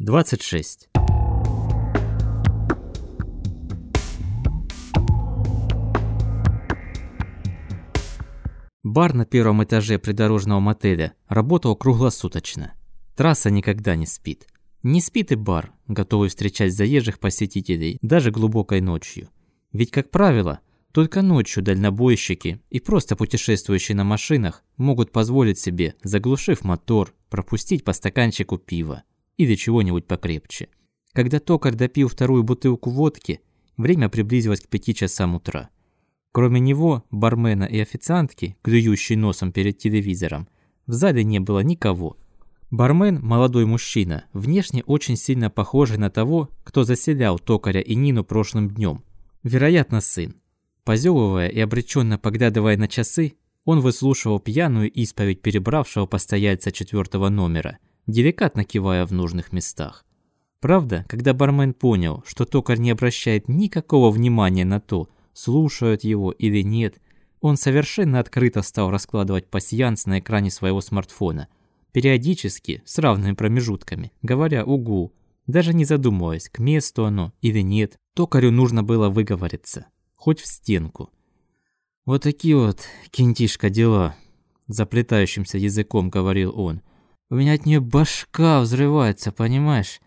26. Бар на первом этаже придорожного мотеля работал круглосуточно. Трасса никогда не спит. Не спит и бар, готовый встречать заезжих посетителей даже глубокой ночью. Ведь, как правило, только ночью дальнобойщики и просто путешествующие на машинах могут позволить себе, заглушив мотор, пропустить по стаканчику пива или чего-нибудь покрепче. Когда токарь допил вторую бутылку водки, время приблизилось к пяти часам утра. Кроме него, бармена и официантки, клюющей носом перед телевизором, в зале не было никого. Бармен – молодой мужчина, внешне очень сильно похожий на того, кто заселял токаря и Нину прошлым днем. Вероятно, сын. Позевывая и обреченно поглядывая на часы, он выслушивал пьяную исповедь перебравшего постояльца четвертого номера, деликатно кивая в нужных местах. Правда, когда бармен понял, что токарь не обращает никакого внимания на то, слушают его или нет, он совершенно открыто стал раскладывать пасьянс на экране своего смартфона, периодически, с равными промежутками, говоря «угу», даже не задумываясь, к месту оно или нет, токарю нужно было выговориться хоть в стенку. Вот такие вот, кентишка, дела, заплетающимся языком говорил он. У меня от нее башка взрывается, понимаешь?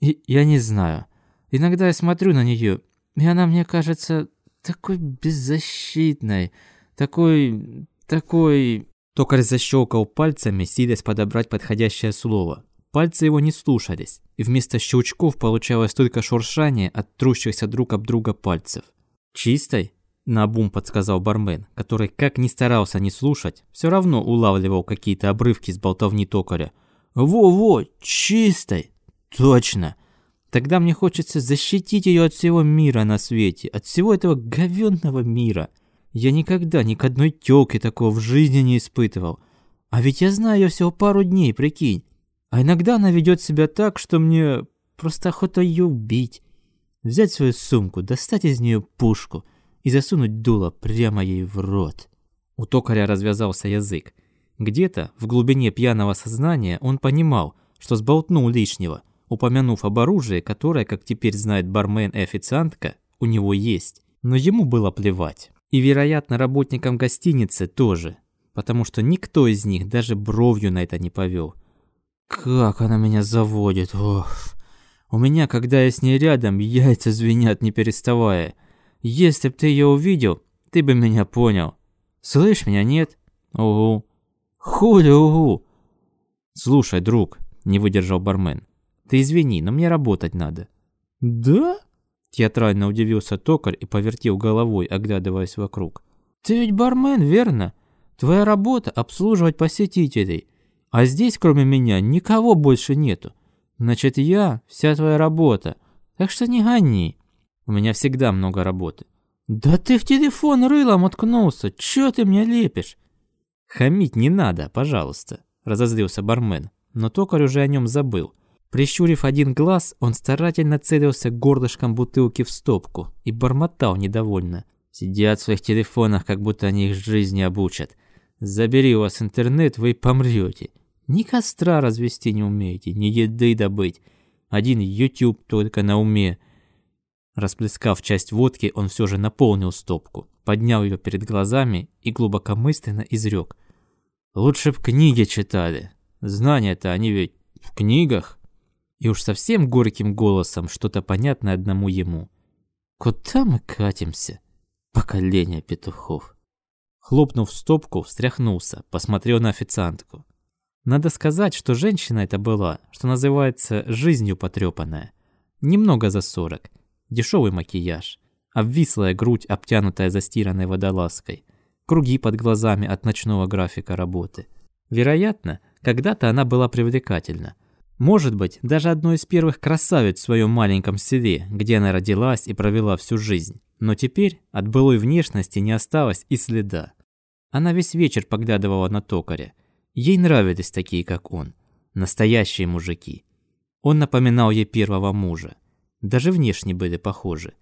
И я не знаю. Иногда я смотрю на нее, и она мне кажется такой беззащитной, такой... такой... Токарь защелкал пальцами, силясь подобрать подходящее слово. Пальцы его не слушались, и вместо щелчков получалось только шуршание от трущихся друг об друга пальцев. «Чистой?» – наобум подсказал бармен, который, как ни старался не слушать, все равно улавливал какие-то обрывки с болтовни токаря. «Во-во, чистой!» «Точно!» Тогда мне хочется защитить ее от всего мира на свете, от всего этого говенного мира. Я никогда ни к одной тёлке такого в жизни не испытывал. А ведь я знаю ее всего пару дней, прикинь. А иногда она ведет себя так, что мне просто охота ее убить взять свою сумку, достать из нее пушку и засунуть дуло прямо ей в рот. У токаря развязался язык. Где-то в глубине пьяного сознания он понимал, что сболтнул лишнего, упомянув об оружии, которое, как теперь знает бармен и официантка, у него есть. Но ему было плевать. И, вероятно, работникам гостиницы тоже, потому что никто из них даже бровью на это не повел. «Как она меня заводит, ох!» У меня, когда я с ней рядом, яйца звенят не переставая. Если б ты ее увидел, ты бы меня понял. Слышь меня, нет? Угу. Хули угу. Слушай, друг, не выдержал бармен. Ты извини, но мне работать надо. Да? Театрально удивился токарь и повертел головой, оглядываясь вокруг. Ты ведь бармен, верно? Твоя работа обслуживать посетителей. А здесь, кроме меня, никого больше нету. Значит, я – вся твоя работа. Так что не гони. У меня всегда много работы. Да ты в телефон рылом уткнулся. Чё ты мне лепишь? Хамить не надо, пожалуйста, разозлился бармен. Но токарь уже о нем забыл. Прищурив один глаз, он старательно целился горлышком бутылки в стопку и бормотал недовольно. Сидят в своих телефонах, как будто они их жизни обучат. Забери у вас интернет, вы помрете. Ни костра развести не умеете, ни еды добыть. Один YouTube только на уме. Расплескав часть водки, он все же наполнил стопку, поднял ее перед глазами и глубокомысленно изрек. «Лучше б книги читали. Знания-то они ведь в книгах». И уж совсем горьким голосом что-то понятное одному ему. «Куда мы катимся? Поколение петухов». Хлопнув стопку, встряхнулся, посмотрел на официантку. Надо сказать, что женщина это была, что называется, жизнью потрепанная. Немного за сорок. Дешевый макияж. Обвислая грудь, обтянутая застиранной водолазкой. Круги под глазами от ночного графика работы. Вероятно, когда-то она была привлекательна. Может быть, даже одной из первых красавиц в своем маленьком селе, где она родилась и провела всю жизнь. Но теперь от былой внешности не осталось и следа. Она весь вечер поглядывала на токаря. Ей нравились такие, как он. Настоящие мужики. Он напоминал ей первого мужа. Даже внешне были похожи.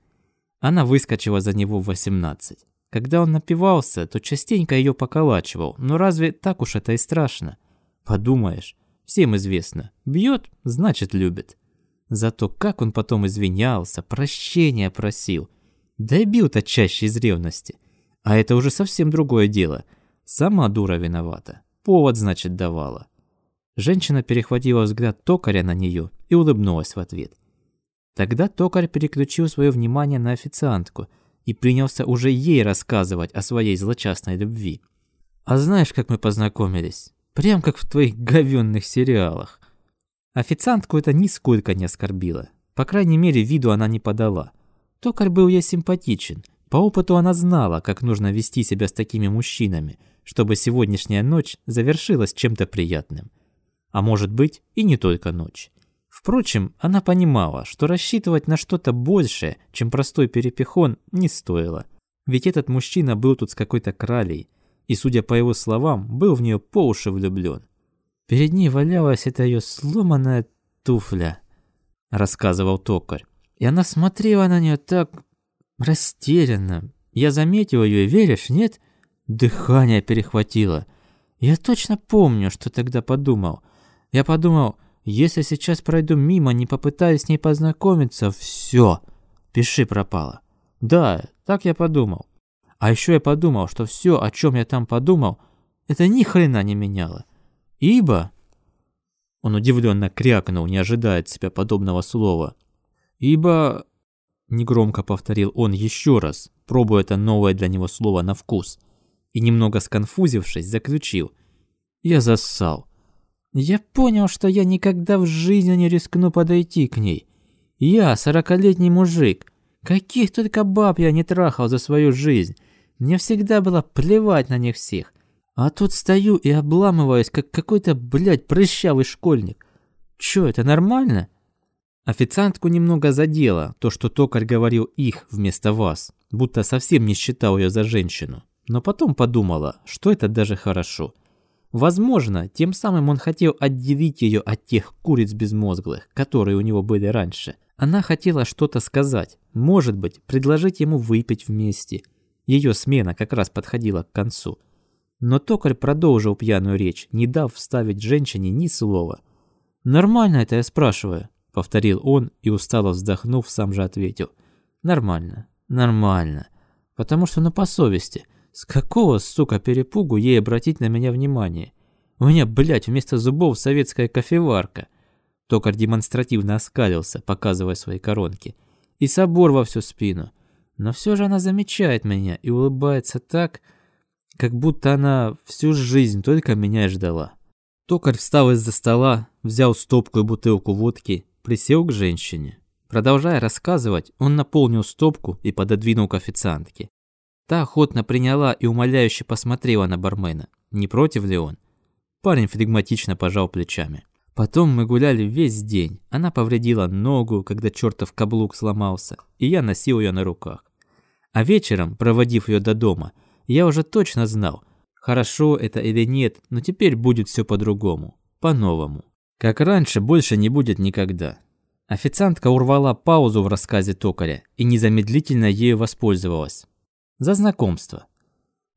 Она выскочила за него в 18. Когда он напивался, то частенько ее поколачивал. Но разве так уж это и страшно? Подумаешь, Всем известно, бьет, значит любит. Зато как он потом извинялся, прощения просил. Да и бил-то чаще из ревности. А это уже совсем другое дело. Сама дура виновата. Повод, значит, давала. Женщина перехватила взгляд токаря на нее и улыбнулась в ответ. Тогда токарь переключил свое внимание на официантку и принялся уже ей рассказывать о своей злочастной любви. «А знаешь, как мы познакомились? Прям как в твоих говенных сериалах». Официантку это нисколько не оскорбило. По крайней мере, виду она не подала. Токарь был ей симпатичен. По опыту она знала, как нужно вести себя с такими мужчинами, чтобы сегодняшняя ночь завершилась чем-то приятным. А может быть, и не только ночь. Впрочем, она понимала, что рассчитывать на что-то большее, чем простой перепихон, не стоило. Ведь этот мужчина был тут с какой-то кралей, и, судя по его словам, был в нее по уши влюблен. Перед ней валялась эта ее сломанная туфля, рассказывал токарь. И она смотрела на нее так растерянно. Я заметил ее, веришь, нет? Дыхание перехватило. Я точно помню, что тогда подумал. Я подумал, если сейчас пройду мимо, не попытаюсь с ней познакомиться, все, пиши пропало. Да, так я подумал. А еще я подумал, что все, о чем я там подумал, это ни хрена не меняло. Ибо... Он удивленно крякнул, не ожидая от себя подобного слова. Ибо... Негромко повторил он еще раз, пробуя это новое для него слово на вкус. И немного сконфузившись, заключил. Я зассал. Я понял, что я никогда в жизни не рискну подойти к ней. Я сорокалетний мужик. Каких только баб я не трахал за свою жизнь. Мне всегда было плевать на них всех. А тут стою и обламываюсь, как какой-то, блядь, прыщавый школьник. Чё, это нормально? Официантку немного задело то, что токарь говорил их вместо вас, будто совсем не считал ее за женщину. Но потом подумала, что это даже хорошо. Возможно, тем самым он хотел отделить ее от тех куриц безмозглых, которые у него были раньше. Она хотела что-то сказать, может быть, предложить ему выпить вместе. Ее смена как раз подходила к концу. Но токарь продолжил пьяную речь, не дав вставить женщине ни слова. «Нормально это я спрашиваю», — повторил он и, устало вздохнув, сам же ответил. «Нормально, нормально. Потому что, ну, по совести, с какого, сука, перепугу ей обратить на меня внимание? У меня, блядь, вместо зубов советская кофеварка». Токарь демонстративно оскалился, показывая свои коронки. И собор во всю спину. Но все же она замечает меня и улыбается так, как будто она всю жизнь только меня ждала. Токарь встал из-за стола, взял стопку и бутылку водки, присел к женщине. Продолжая рассказывать, он наполнил стопку и пододвинул к официантке. Та охотно приняла и умоляюще посмотрела на бармена. Не против ли он? Парень флегматично пожал плечами. Потом мы гуляли весь день. Она повредила ногу, когда чертов каблук сломался, и я носил ее на руках. А вечером, проводив ее до дома, я уже точно знал, хорошо это или нет, но теперь будет все по-другому, по-новому. Как раньше больше не будет никогда. Официантка урвала паузу в рассказе токаря и незамедлительно ею воспользовалась. За знакомство.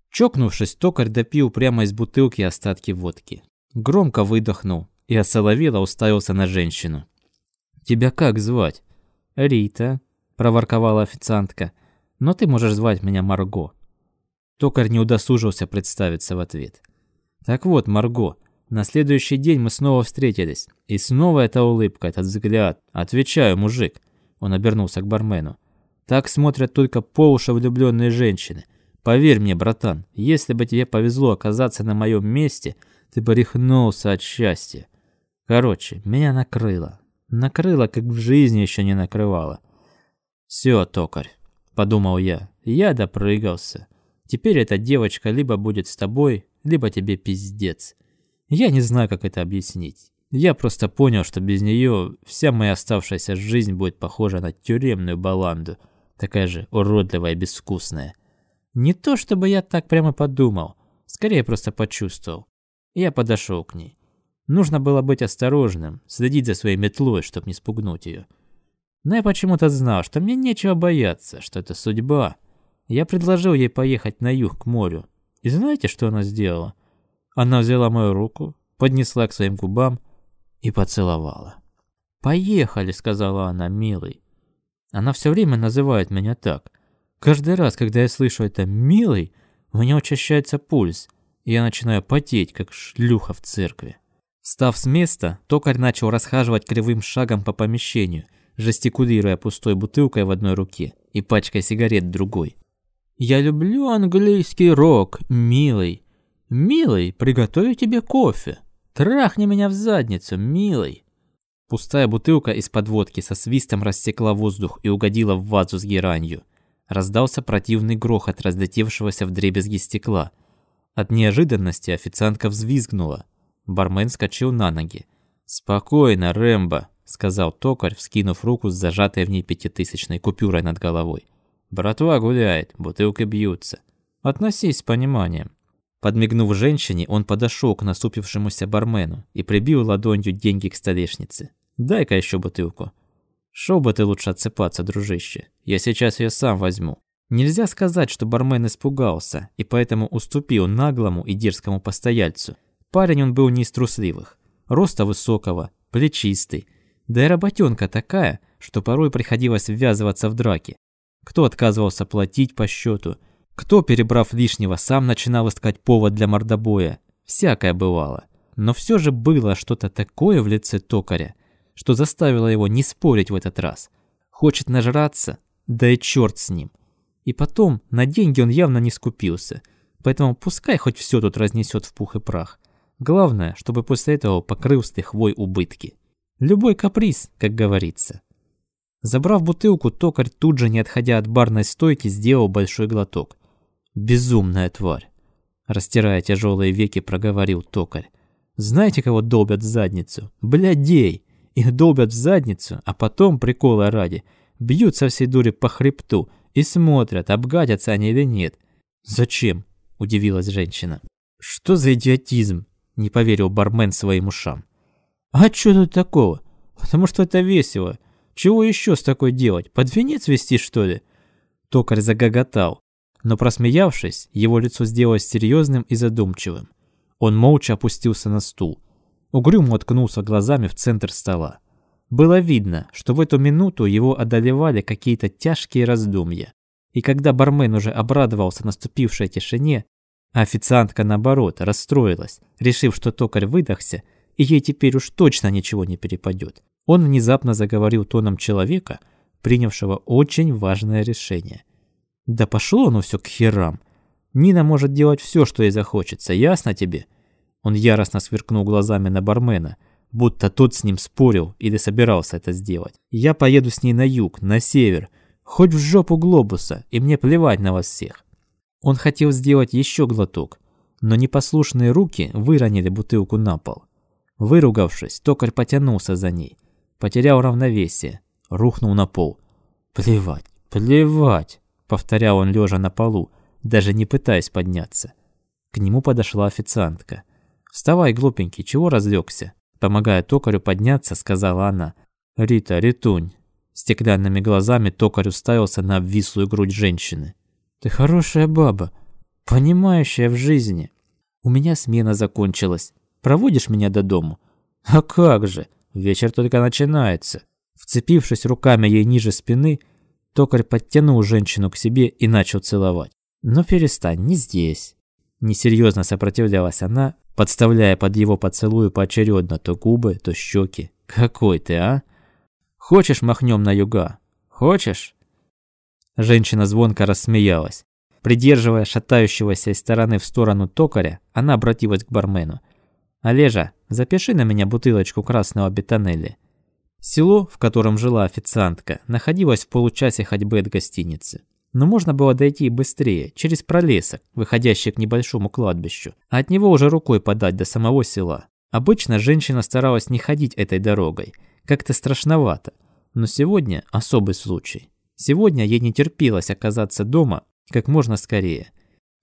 Чокнувшись, токарь допил прямо из бутылки остатки водки. Громко выдохнул и осоловело уставился на женщину. «Тебя как звать?» «Рита», – проворковала официантка. «Но ты можешь звать меня Марго». Токарь не удосужился представиться в ответ. Так вот, Марго, на следующий день мы снова встретились. И снова эта улыбка, этот взгляд. Отвечаю, мужик. Он обернулся к бармену. Так смотрят только по уши влюбленные женщины. Поверь мне, братан, если бы тебе повезло оказаться на моем месте, ты бы рехнулся от счастья. Короче, меня накрыло. Накрыло, как в жизни еще не накрывало. Все, токарь, подумал я, я допрыгался. Теперь эта девочка либо будет с тобой, либо тебе пиздец. Я не знаю, как это объяснить. Я просто понял, что без нее вся моя оставшаяся жизнь будет похожа на тюремную баланду, такая же уродливая и безвкусная. Не то, чтобы я так прямо подумал, скорее просто почувствовал. Я подошел к ней. Нужно было быть осторожным, следить за своей метлой, чтобы не спугнуть ее. Но я почему-то знал, что мне нечего бояться, что это судьба — я предложил ей поехать на юг к морю. И знаете, что она сделала? Она взяла мою руку, поднесла к своим губам и поцеловала. «Поехали», — сказала она, милый. Она все время называет меня так. Каждый раз, когда я слышу это «милый», у меня учащается пульс, и я начинаю потеть, как шлюха в церкви. Став с места, токарь начал расхаживать кривым шагом по помещению, жестикулируя пустой бутылкой в одной руке и пачкой сигарет в другой. «Я люблю английский рок, милый. Милый, приготовлю тебе кофе. Трахни меня в задницу, милый». Пустая бутылка из-под водки со свистом рассекла воздух и угодила в вазу с геранью. Раздался противный грохот разлетевшегося в дребезги стекла. От неожиданности официантка взвизгнула. Бармен скачал на ноги. «Спокойно, Рэмбо», — сказал токарь, вскинув руку с зажатой в ней пятитысячной купюрой над головой. «Братва гуляет, бутылки бьются. Относись с пониманием». Подмигнув женщине, он подошел к насупившемуся бармену и прибил ладонью деньги к столешнице. «Дай-ка еще бутылку». Шел бы ты лучше отсыпаться, дружище. Я сейчас ее сам возьму. Нельзя сказать, что бармен испугался и поэтому уступил наглому и дерзкому постояльцу. Парень он был не из трусливых. Роста высокого, плечистый. Да и работенка такая, что порой приходилось ввязываться в драки. Кто отказывался платить по счету, кто, перебрав лишнего, сам начинал искать повод для мордобоя. Всякое бывало. Но все же было что-то такое в лице токаря, что заставило его не спорить в этот раз. Хочет нажраться? Да и черт с ним. И потом, на деньги он явно не скупился, поэтому пускай хоть все тут разнесет в пух и прах. Главное, чтобы после этого покрыл с лихвой убытки. Любой каприз, как говорится. Забрав бутылку, токарь тут же, не отходя от барной стойки, сделал большой глоток. «Безумная тварь!» Растирая тяжелые веки, проговорил токарь. «Знаете, кого долбят в задницу? Блядей! Их долбят в задницу, а потом, прикола ради, бьют со всей дури по хребту и смотрят, обгадятся они или нет. «Зачем?» – удивилась женщина. «Что за идиотизм?» – не поверил бармен своим ушам. «А что тут такого? Потому что это весело. Чего еще с такой делать? Под венец вести, что ли?» Токарь загоготал, но просмеявшись, его лицо сделалось серьезным и задумчивым. Он молча опустился на стул – Угрюмо уткнулся глазами в центр стола. Было видно, что в эту минуту его одолевали какие-то тяжкие раздумья. И когда бармен уже обрадовался наступившей тишине, а официантка, наоборот, расстроилась, решив, что токарь выдохся, и ей теперь уж точно ничего не перепадет, он внезапно заговорил тоном человека, принявшего очень важное решение. «Да пошло оно все к херам. Нина может делать все, что ей захочется, ясно тебе?» Он яростно сверкнул глазами на бармена, будто тот с ним спорил или собирался это сделать. «Я поеду с ней на юг, на север, хоть в жопу глобуса, и мне плевать на вас всех». Он хотел сделать еще глоток, но непослушные руки выронили бутылку на пол. Выругавшись, токарь потянулся за ней, потерял равновесие, рухнул на пол. «Плевать, плевать!» — повторял он лежа на полу, даже не пытаясь подняться. К нему подошла официантка. «Вставай, глупенький, чего разлегся?» Помогая токарю подняться, сказала она. «Рита, Ритунь». Стеклянными глазами токарь уставился на обвислую грудь женщины. «Ты хорошая баба, понимающая в жизни. У меня смена закончилась. Проводишь меня до дому?» «А как же? Вечер только начинается». Вцепившись руками ей ниже спины, токарь подтянул женщину к себе и начал целовать. «Но перестань, не здесь». Несерьезно сопротивлялась она, подставляя под его поцелуй поочередно то губы, то щеки. «Какой ты, а? Хочешь, махнем на юга? Хочешь?» Женщина звонко рассмеялась. Придерживая шатающегося из стороны в сторону токаря, она обратилась к бармену. «Олежа, запиши на меня бутылочку красного бетонелли». Село, в котором жила официантка, находилось в получасе ходьбы от гостиницы. Но можно было дойти быстрее, через пролесок, выходящий к небольшому кладбищу, а от него уже рукой подать до самого села. Обычно женщина старалась не ходить этой дорогой, как-то страшновато. Но сегодня особый случай. Сегодня ей не терпелось оказаться дома как можно скорее.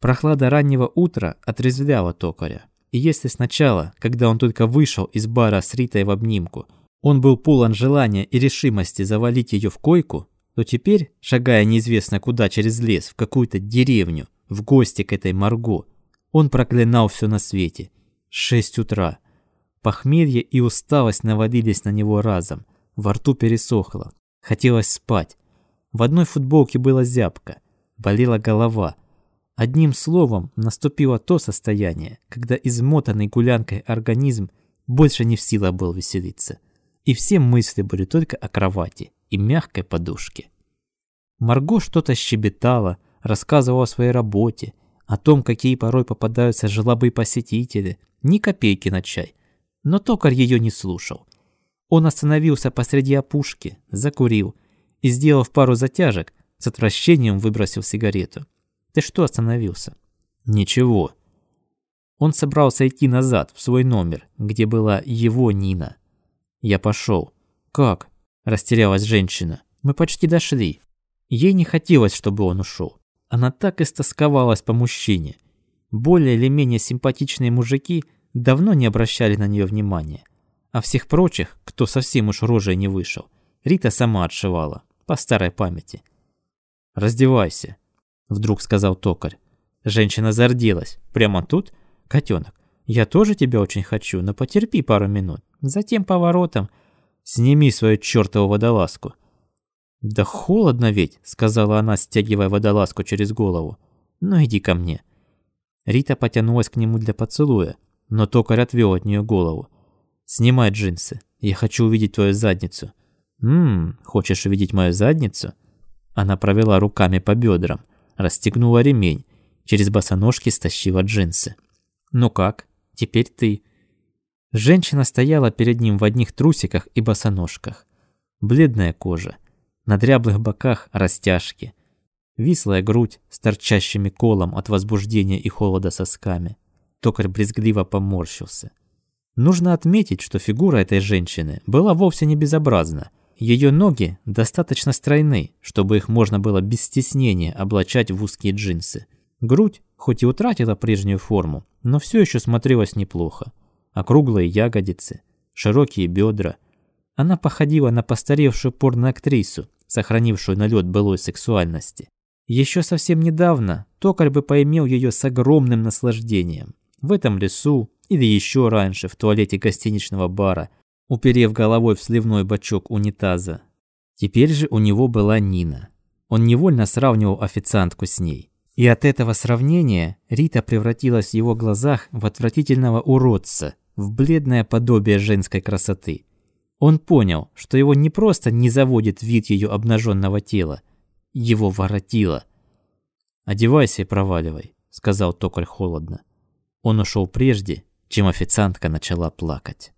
Прохлада раннего утра отрезвляла токаря. И если сначала, когда он только вышел из бара с Ритой в обнимку, он был полон желания и решимости завалить ее в койку, то теперь, шагая неизвестно куда через лес, в какую-то деревню, в гости к этой Марго, он проклинал все на свете. Шесть утра. Похмелье и усталость навалились на него разом. Во рту пересохло. Хотелось спать. В одной футболке была зябко. Болела голова. Одним словом, наступило то состояние, когда измотанный гулянкой организм больше не в силах был веселиться. И все мысли были только о кровати и мягкой подушке. Марго что-то щебетала, рассказывала о своей работе, о том, какие порой попадаются жлобы посетители, ни копейки на чай. Но токарь ее не слушал. Он остановился посреди опушки, закурил и, сделав пару затяжек, с отвращением выбросил сигарету. «Ты что остановился?» «Ничего». Он собрался идти назад, в свой номер, где была его Нина. Я пошел. «Как?» – растерялась женщина. «Мы почти дошли». Ей не хотелось, чтобы он ушел. Она так истосковалась по мужчине. Более или менее симпатичные мужики давно не обращали на нее внимания. А всех прочих, кто совсем уж рожей не вышел, Рита сама отшивала, по старой памяти. «Раздевайся», — вдруг сказал токарь. Женщина зарделась. «Прямо тут? Котенок, я тоже тебя очень хочу, но потерпи пару минут. Затем поворотом сними свою чертову водолазку». «Да холодно ведь», — сказала она, стягивая водолазку через голову. «Ну иди ко мне». Рита потянулась к нему для поцелуя, но токарь отвел от нее голову. «Снимай джинсы, я хочу увидеть твою задницу». «Ммм, хочешь увидеть мою задницу?» Она провела руками по бедрам, расстегнула ремень, через босоножки стащила джинсы. «Ну как? Теперь ты». Женщина стояла перед ним в одних трусиках и босоножках. Бледная кожа, на дряблых боках растяжки, вислая грудь с торчащими колом от возбуждения и холода сосками. Токарь брезгливо поморщился. Нужно отметить, что фигура этой женщины была вовсе не безобразна. Ее ноги достаточно стройны, чтобы их можно было без стеснения облачать в узкие джинсы. Грудь, хоть и утратила прежнюю форму, но все еще смотрелась неплохо. Округлые ягодицы, широкие бедра. Она походила на постаревшую порноактрису, сохранившую налет былой сексуальности. Еще совсем недавно токарь бы поимел ее с огромным наслаждением. В этом лесу или еще раньше в туалете гостиничного бара, уперев головой в сливной бачок унитаза. Теперь же у него была Нина. Он невольно сравнивал официантку с ней. И от этого сравнения Рита превратилась в его глазах в отвратительного уродца, в бледное подобие женской красоты. Он понял, что его не просто не заводит вид ее обнаженного тела, его воротило. «Одевайся и проваливай», — сказал токарь холодно. Он ушел прежде, чем официантка начала плакать.